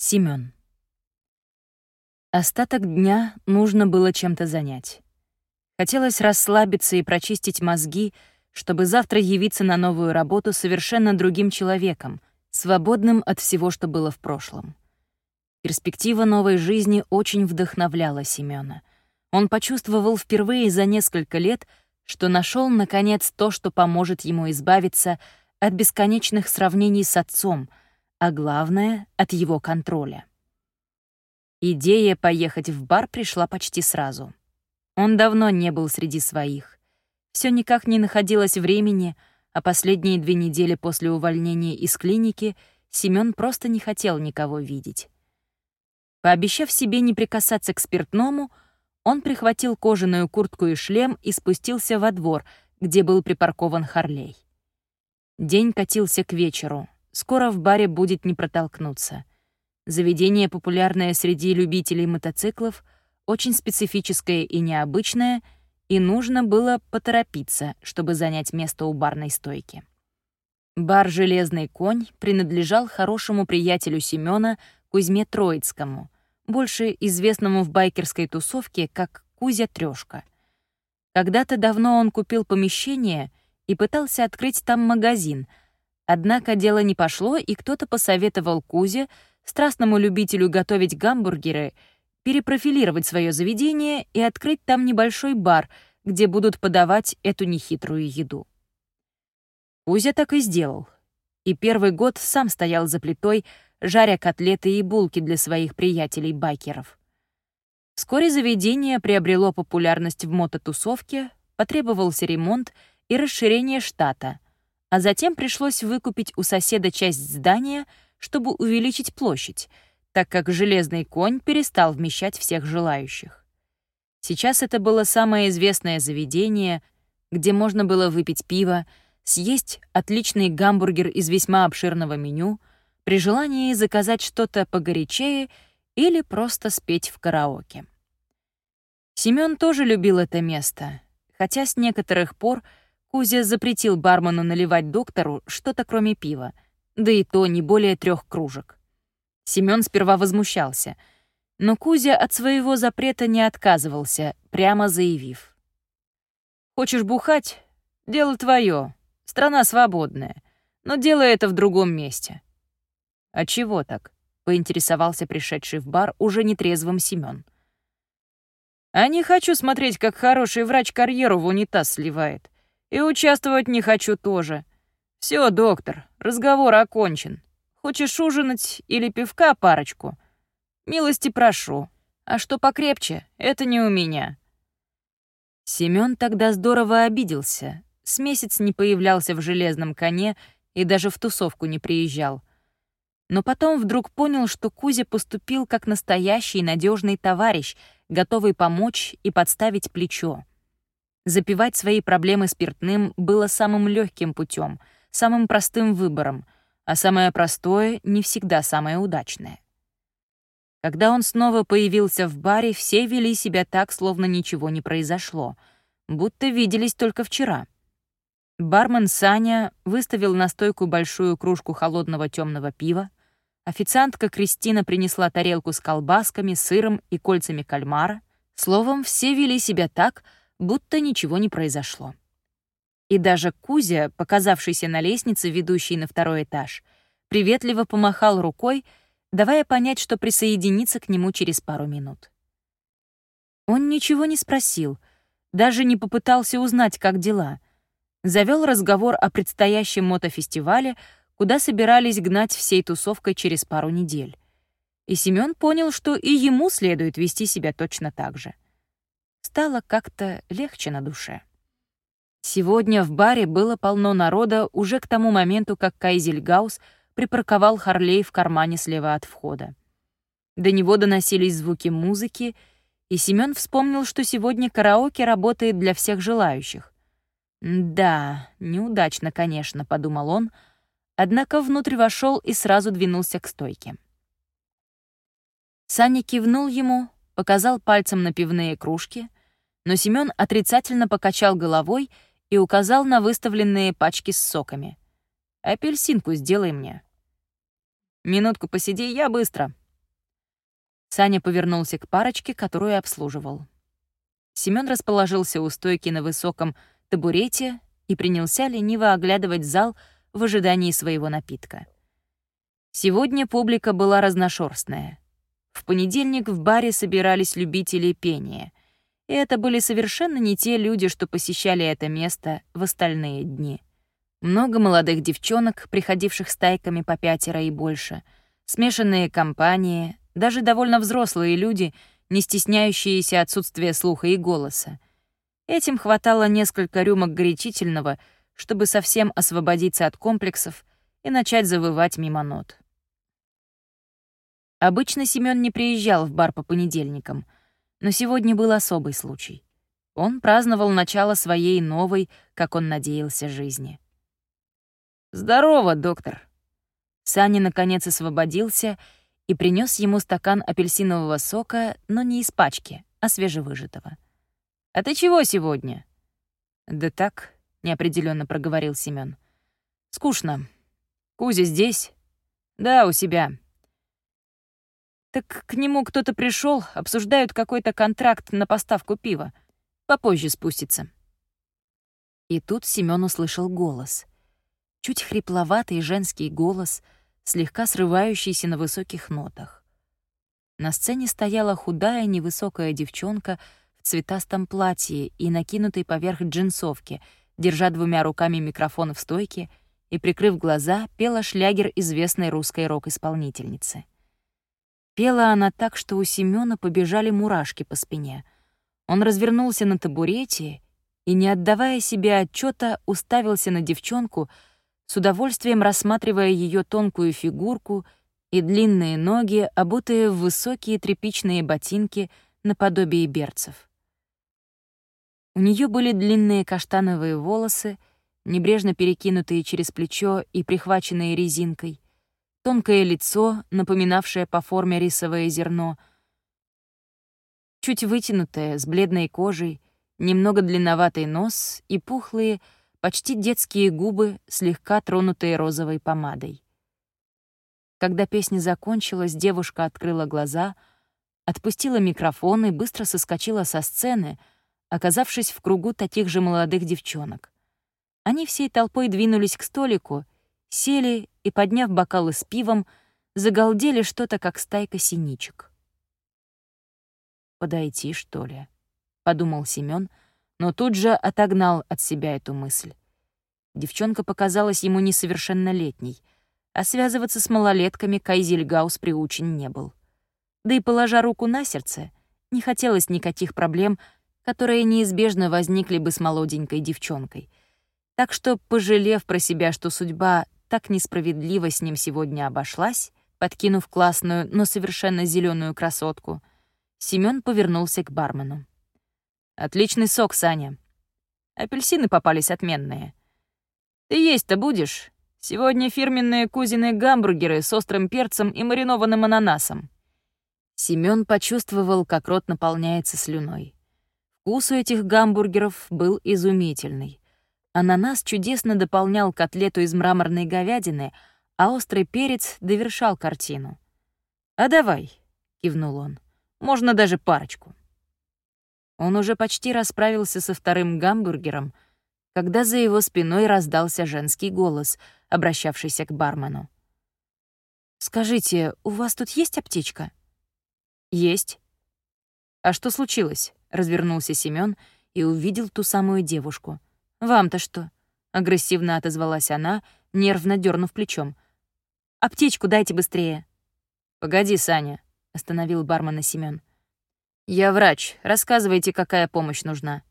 Семён. Остаток дня нужно было чем-то занять. Хотелось расслабиться и прочистить мозги, чтобы завтра явиться на новую работу совершенно другим человеком, свободным от всего, что было в прошлом. Перспектива новой жизни очень вдохновляла Семёна. Он почувствовал впервые за несколько лет, что нашел наконец то, что поможет ему избавиться от бесконечных сравнений с отцом — а главное — от его контроля. Идея поехать в бар пришла почти сразу. Он давно не был среди своих. Все никак не находилось времени, а последние две недели после увольнения из клиники Семён просто не хотел никого видеть. Пообещав себе не прикасаться к спиртному, он прихватил кожаную куртку и шлем и спустился во двор, где был припаркован Харлей. День катился к вечеру, скоро в баре будет не протолкнуться. Заведение, популярное среди любителей мотоциклов, очень специфическое и необычное, и нужно было поторопиться, чтобы занять место у барной стойки. Бар «Железный конь» принадлежал хорошему приятелю Семёна Кузьме Троицкому, больше известному в байкерской тусовке как Кузя Трёшка. Когда-то давно он купил помещение и пытался открыть там магазин — Однако дело не пошло, и кто-то посоветовал Кузе, страстному любителю готовить гамбургеры, перепрофилировать свое заведение и открыть там небольшой бар, где будут подавать эту нехитрую еду. Кузя так и сделал. И первый год сам стоял за плитой, жаря котлеты и булки для своих приятелей-байкеров. Вскоре заведение приобрело популярность в мототусовке, потребовался ремонт и расширение штата — а затем пришлось выкупить у соседа часть здания, чтобы увеличить площадь, так как железный конь перестал вмещать всех желающих. Сейчас это было самое известное заведение, где можно было выпить пиво, съесть отличный гамбургер из весьма обширного меню, при желании заказать что-то погорячее или просто спеть в караоке. Семён тоже любил это место, хотя с некоторых пор — Кузя запретил бармену наливать доктору что-то кроме пива, да и то не более трех кружек. Семён сперва возмущался, но Кузя от своего запрета не отказывался, прямо заявив. «Хочешь бухать? Дело твое. Страна свободная. Но делай это в другом месте». «А чего так?» — поинтересовался пришедший в бар уже нетрезвым Семён. «А не хочу смотреть, как хороший врач карьеру в унитаз сливает. И участвовать не хочу тоже. Все, доктор, разговор окончен. Хочешь ужинать или пивка парочку? Милости прошу. А что покрепче, это не у меня. Семён тогда здорово обиделся. С месяц не появлялся в железном коне и даже в тусовку не приезжал. Но потом вдруг понял, что Кузя поступил как настоящий надежный товарищ, готовый помочь и подставить плечо. Запивать свои проблемы спиртным было самым легким путем, самым простым выбором, а самое простое — не всегда самое удачное. Когда он снова появился в баре, все вели себя так, словно ничего не произошло, будто виделись только вчера. Бармен Саня выставил на стойку большую кружку холодного темного пива, официантка Кристина принесла тарелку с колбасками, сыром и кольцами кальмара. Словом, все вели себя так, будто ничего не произошло. И даже Кузя, показавшийся на лестнице, ведущей на второй этаж, приветливо помахал рукой, давая понять, что присоединится к нему через пару минут. Он ничего не спросил, даже не попытался узнать, как дела. Завел разговор о предстоящем мотофестивале, куда собирались гнать всей тусовкой через пару недель. И Семён понял, что и ему следует вести себя точно так же — стало как-то легче на душе. Сегодня в баре было полно народа уже к тому моменту, как Кайзельгаус припарковал Харлей в кармане слева от входа. До него доносились звуки музыки, и Семён вспомнил, что сегодня караоке работает для всех желающих. «Да, неудачно, конечно», — подумал он, однако внутрь вошел и сразу двинулся к стойке. Саня кивнул ему, показал пальцем на пивные кружки — но Семён отрицательно покачал головой и указал на выставленные пачки с соками. «Апельсинку сделай мне». «Минутку посиди, я быстро», Саня повернулся к парочке, которую обслуживал. Семён расположился у стойки на высоком табурете и принялся лениво оглядывать зал в ожидании своего напитка. Сегодня публика была разношерстная. В понедельник в баре собирались любители пения. И это были совершенно не те люди, что посещали это место в остальные дни. Много молодых девчонок, приходивших стайками по пятеро и больше, смешанные компании, даже довольно взрослые люди, не стесняющиеся отсутствия слуха и голоса. Этим хватало несколько рюмок горячительного, чтобы совсем освободиться от комплексов и начать завывать мимо нот. Обычно Семён не приезжал в бар по понедельникам, но сегодня был особый случай. Он праздновал начало своей новой, как он надеялся, жизни. «Здорово, доктор!» Саня наконец освободился и принес ему стакан апельсинового сока, но не из пачки, а свежевыжатого. «А ты чего сегодня?» «Да так», — неопределенно проговорил Семён. «Скучно. Кузя здесь?» «Да, у себя. Так к нему кто-то пришел, обсуждают какой-то контракт на поставку пива. Попозже спустится. И тут Семён услышал голос. Чуть хрипловатый женский голос, слегка срывающийся на высоких нотах. На сцене стояла худая невысокая девчонка в цветастом платье и накинутой поверх джинсовки, держа двумя руками микрофон в стойке и, прикрыв глаза, пела шлягер известной русской рок-исполнительницы — Пела она так, что у Семёна побежали мурашки по спине. Он развернулся на табурете и, не отдавая себе отчета, уставился на девчонку, с удовольствием рассматривая ее тонкую фигурку и длинные ноги, обутые в высокие тряпичные ботинки наподобие берцев. У нее были длинные каштановые волосы, небрежно перекинутые через плечо и прихваченные резинкой — тонкое лицо, напоминавшее по форме рисовое зерно, чуть вытянутое, с бледной кожей, немного длинноватый нос и пухлые, почти детские губы, слегка тронутые розовой помадой. Когда песня закончилась, девушка открыла глаза, отпустила микрофон и быстро соскочила со сцены, оказавшись в кругу таких же молодых девчонок. Они всей толпой двинулись к столику — сели и, подняв бокалы с пивом, загалдели что-то, как стайка синичек. «Подойти, что ли?» — подумал Семён, но тут же отогнал от себя эту мысль. Девчонка показалась ему несовершеннолетней, а связываться с малолетками Кайзельгаус приучен не был. Да и, положа руку на сердце, не хотелось никаких проблем, которые неизбежно возникли бы с молоденькой девчонкой. Так что, пожалев про себя, что судьба так несправедливо с ним сегодня обошлась, подкинув классную, но совершенно зеленую красотку, Семён повернулся к бармену. «Отличный сок, Саня. Апельсины попались отменные. Ты есть-то будешь? Сегодня фирменные кузины гамбургеры с острым перцем и маринованным ананасом». Семён почувствовал, как рот наполняется слюной. Вкус у этих гамбургеров был изумительный. Ананас чудесно дополнял котлету из мраморной говядины, а острый перец довершал картину. «А давай», — кивнул он, — «можно даже парочку». Он уже почти расправился со вторым гамбургером, когда за его спиной раздался женский голос, обращавшийся к бармену. «Скажите, у вас тут есть аптечка?» «Есть». «А что случилось?» — развернулся Семён и увидел ту самую девушку — «Вам-то что?» — агрессивно отозвалась она, нервно дернув плечом. «Аптечку дайте быстрее». «Погоди, Саня», — остановил бармена Семён. «Я врач. Рассказывайте, какая помощь нужна».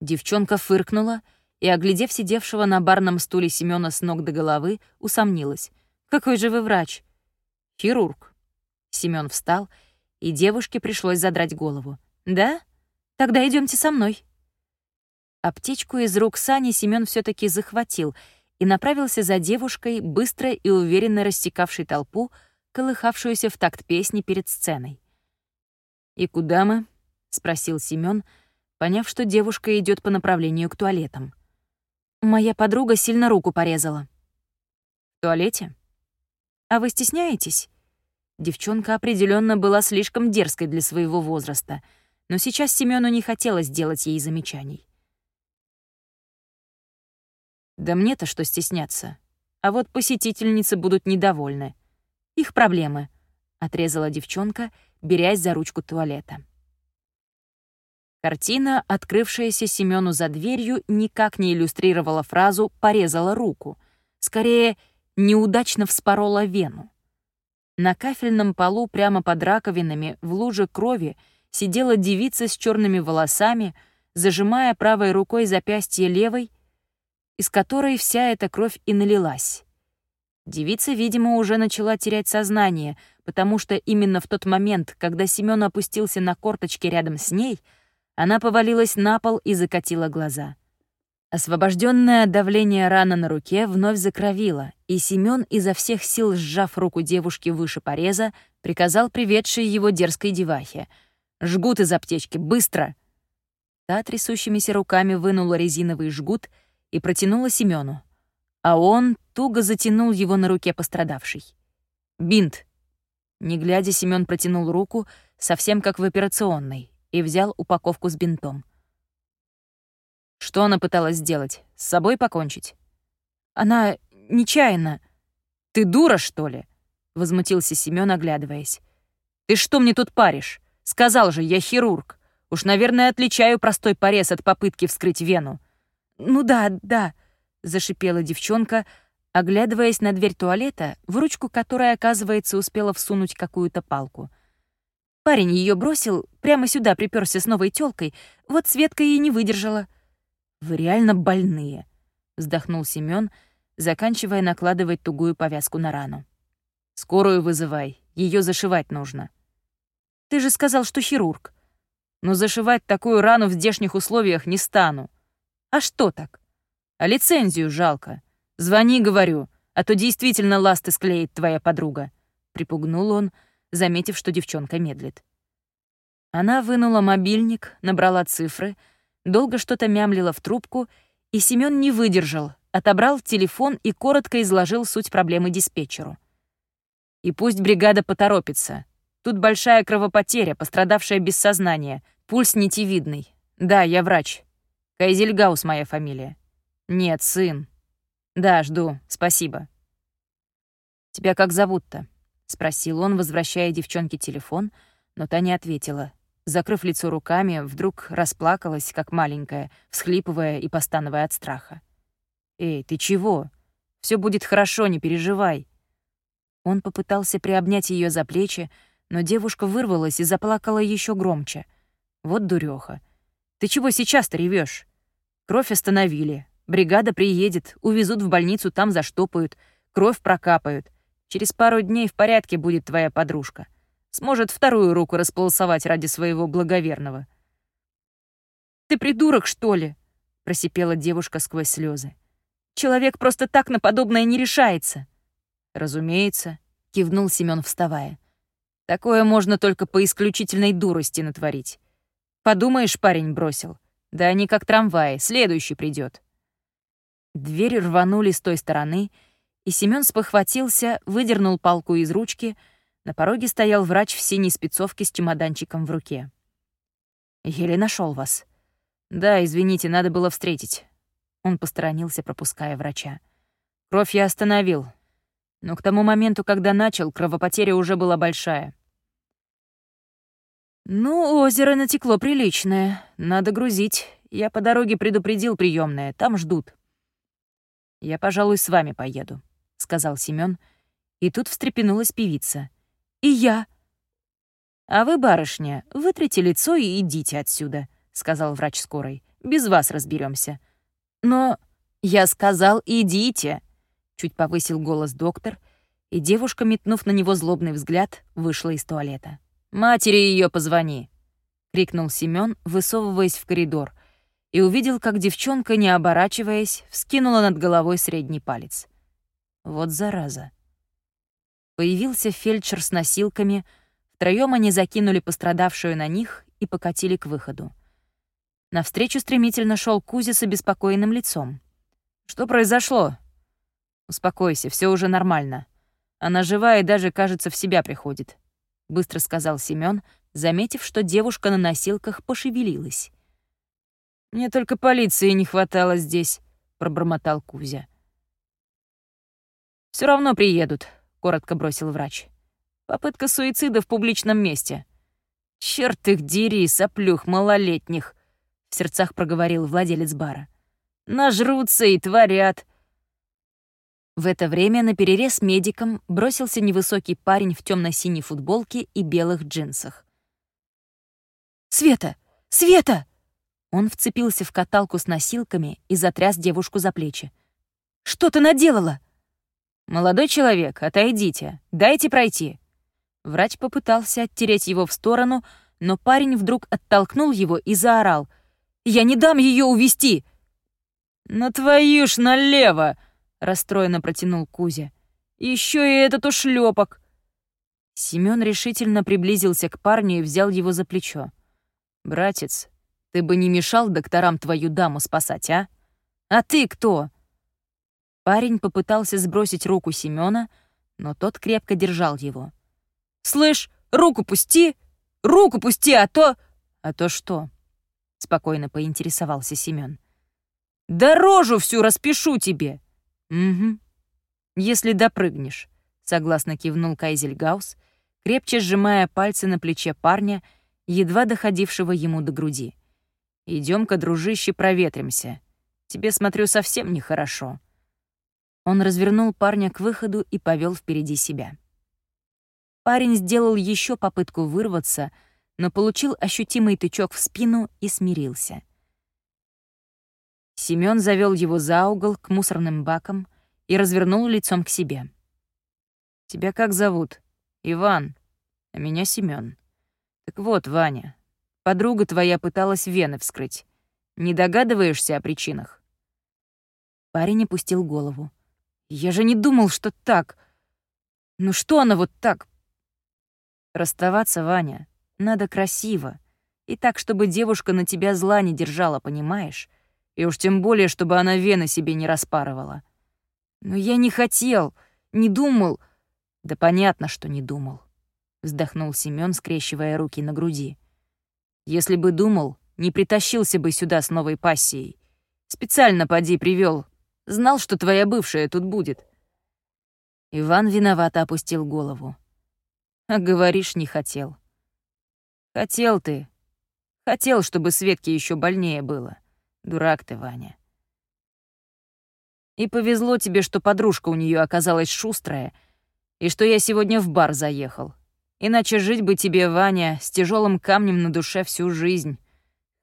Девчонка фыркнула и, оглядев сидевшего на барном стуле Семёна с ног до головы, усомнилась. «Какой же вы врач?» «Хирург». Семён встал, и девушке пришлось задрать голову. «Да? Тогда идемте со мной». Аптечку из рук Сани Семён все таки захватил и направился за девушкой, быстро и уверенно рассекавшей толпу, колыхавшуюся в такт песни перед сценой. «И куда мы?» — спросил Семён, поняв, что девушка идет по направлению к туалетам. «Моя подруга сильно руку порезала». «В туалете?» «А вы стесняетесь?» Девчонка определенно была слишком дерзкой для своего возраста, но сейчас Семену не хотелось делать ей замечаний. Да мне-то что стесняться. А вот посетительницы будут недовольны. Их проблемы, — отрезала девчонка, берясь за ручку туалета. Картина, открывшаяся Семену за дверью, никак не иллюстрировала фразу «порезала руку». Скорее, неудачно вспорола вену. На кафельном полу прямо под раковинами в луже крови сидела девица с черными волосами, зажимая правой рукой запястье левой, из которой вся эта кровь и налилась. Девица, видимо, уже начала терять сознание, потому что именно в тот момент, когда Семён опустился на корточки рядом с ней, она повалилась на пол и закатила глаза. Освобожденное от давления рана на руке вновь закровила, и Семён, изо всех сил сжав руку девушки выше пореза, приказал приведшей его дерзкой девахе. «Жгут из аптечки, быстро!» Та трясущимися руками вынула резиновый жгут и протянула Семёну а он туго затянул его на руке пострадавшей. «Бинт». Не глядя, Семён протянул руку, совсем как в операционной, и взял упаковку с бинтом. Что она пыталась сделать? С собой покончить? Она нечаянно. Ты дура, что ли? Возмутился Семён, оглядываясь. Ты что мне тут паришь? Сказал же, я хирург. Уж, наверное, отличаю простой порез от попытки вскрыть вену. Ну да, да, зашипела девчонка, оглядываясь на дверь туалета, в ручку которой, оказывается, успела всунуть какую-то палку. Парень ее бросил, прямо сюда приперся с новой тёлкой, вот Светка и не выдержала. «Вы реально больные», — вздохнул Семён, заканчивая накладывать тугую повязку на рану. «Скорую вызывай, ее зашивать нужно». «Ты же сказал, что хирург». «Но зашивать такую рану в здешних условиях не стану». «А что так?» А лицензию жалко. Звони, говорю, а то действительно ласты склеит твоя подруга», — припугнул он, заметив, что девчонка медлит. Она вынула мобильник, набрала цифры, долго что-то мямлила в трубку, и Семён не выдержал, отобрал телефон и коротко изложил суть проблемы диспетчеру. «И пусть бригада поторопится. Тут большая кровопотеря, пострадавшая без сознания, пульс нитевидный. Да, я врач. Кайзельгаус моя фамилия. «Нет, сын». «Да, жду. Спасибо». «Тебя как зовут-то?» — спросил он, возвращая девчонке телефон, но та не ответила. Закрыв лицо руками, вдруг расплакалась, как маленькая, всхлипывая и постановая от страха. «Эй, ты чего? Все будет хорошо, не переживай». Он попытался приобнять ее за плечи, но девушка вырвалась и заплакала еще громче. «Вот дуреха. Ты чего сейчас-то ревешь? Кровь остановили, Бригада приедет, увезут в больницу, там заштопают, кровь прокапают. Через пару дней в порядке будет твоя подружка. Сможет вторую руку располосовать ради своего благоверного. «Ты придурок, что ли?» — просипела девушка сквозь слезы. «Человек просто так на подобное не решается». «Разумеется», — кивнул Семён, вставая. «Такое можно только по исключительной дурости натворить. Подумаешь, парень бросил. Да они как трамваи, следующий придет. Двери рванули с той стороны, и Семён спохватился, выдернул палку из ручки. На пороге стоял врач в синей спецовке с чемоданчиком в руке. «Еле нашел вас». «Да, извините, надо было встретить». Он посторонился, пропуская врача. «Кровь я остановил. Но к тому моменту, когда начал, кровопотеря уже была большая». «Ну, озеро натекло приличное. Надо грузить. Я по дороге предупредил приемное, там ждут». «Я, пожалуй, с вами поеду», — сказал Семён. И тут встрепенулась певица. «И я». «А вы, барышня, вытрите лицо и идите отсюда», — сказал врач скорой. «Без вас разберемся. «Но...» «Я сказал, идите», — чуть повысил голос доктор, и девушка, метнув на него злобный взгляд, вышла из туалета. «Матери ее позвони», — крикнул Семён, высовываясь в коридор — и увидел, как девчонка, не оборачиваясь, вскинула над головой средний палец. Вот зараза. Появился фельдшер с носилками, втроём они закинули пострадавшую на них и покатили к выходу. Навстречу стремительно шел Кузя с обеспокоенным лицом. «Что произошло?» «Успокойся, все уже нормально. Она живая и даже, кажется, в себя приходит», — быстро сказал Семён, заметив, что девушка на носилках пошевелилась. «Мне только полиции не хватало здесь», — пробормотал Кузя. Все равно приедут», — коротко бросил врач. «Попытка суицида в публичном месте». «Черт их дери, соплюх малолетних», — в сердцах проговорил владелец бара. «Нажрутся и творят». В это время на перерез медикам бросился невысокий парень в темно синей футболке и белых джинсах. «Света! Света!» Он вцепился в каталку с носилками и затряс девушку за плечи. «Что ты наделала?» «Молодой человек, отойдите, дайте пройти». Врач попытался оттереть его в сторону, но парень вдруг оттолкнул его и заорал. «Я не дам ее увести!» «На твою ж налево!» — расстроенно протянул Кузя. Еще и этот ушлепок. Семён решительно приблизился к парню и взял его за плечо. «Братец, ты бы не мешал докторам твою даму спасать, а? А ты кто?» Парень попытался сбросить руку Семёна, но тот крепко держал его. «Слышь, руку пусти! Руку пусти, а то...» «А то что?» — спокойно поинтересовался Семён. «Да рожу всю распишу тебе!» «Угу. Если допрыгнешь», — согласно кивнул Кайзельгаус, крепче сжимая пальцы на плече парня, едва доходившего ему до груди. «Идём-ка, дружище, проветримся. Тебе, смотрю, совсем нехорошо». Он развернул парня к выходу и повел впереди себя. Парень сделал еще попытку вырваться, но получил ощутимый тычок в спину и смирился. Семён завел его за угол к мусорным бакам и развернул лицом к себе. «Тебя как зовут?» «Иван. А меня Семён. Так вот, Ваня, подруга твоя пыталась вены вскрыть. Не догадываешься о причинах?» Парень опустил голову. Я же не думал, что так. Ну что она вот так? Расставаться, Ваня, надо красиво. И так, чтобы девушка на тебя зла не держала, понимаешь? И уж тем более, чтобы она вены себе не распарывала. Но я не хотел, не думал. Да понятно, что не думал. Вздохнул Семён, скрещивая руки на груди. Если бы думал, не притащился бы сюда с новой пассией. Специально поди привел, Знал, что твоя бывшая тут будет». Иван виновато опустил голову. «А говоришь, не хотел». «Хотел ты. Хотел, чтобы Светке еще больнее было. Дурак ты, Ваня». И повезло тебе, что подружка у нее оказалась шустрая, и что я сегодня в бар заехал. Иначе жить бы тебе, Ваня, с тяжелым камнем на душе всю жизнь.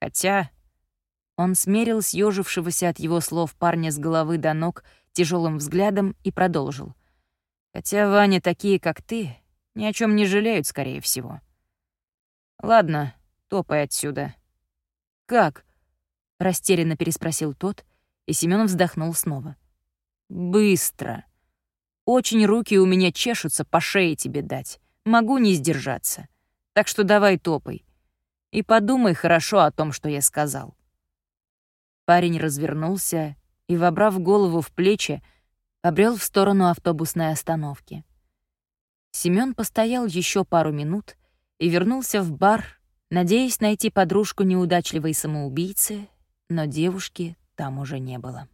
Хотя он смерил съежившегося от его слов парня с головы до ног тяжелым взглядом и продолжил. «Хотя Ваня такие, как ты, ни о чем не жалеют, скорее всего. Ладно, топай отсюда». «Как?» — растерянно переспросил тот, и Семён вздохнул снова. «Быстро. Очень руки у меня чешутся по шее тебе дать. Могу не сдержаться. Так что давай топай. И подумай хорошо о том, что я сказал. Парень развернулся и, вобрав голову в плечи, побрел в сторону автобусной остановки. Семён постоял еще пару минут и вернулся в бар, надеясь найти подружку неудачливой самоубийцы, но девушки там уже не было.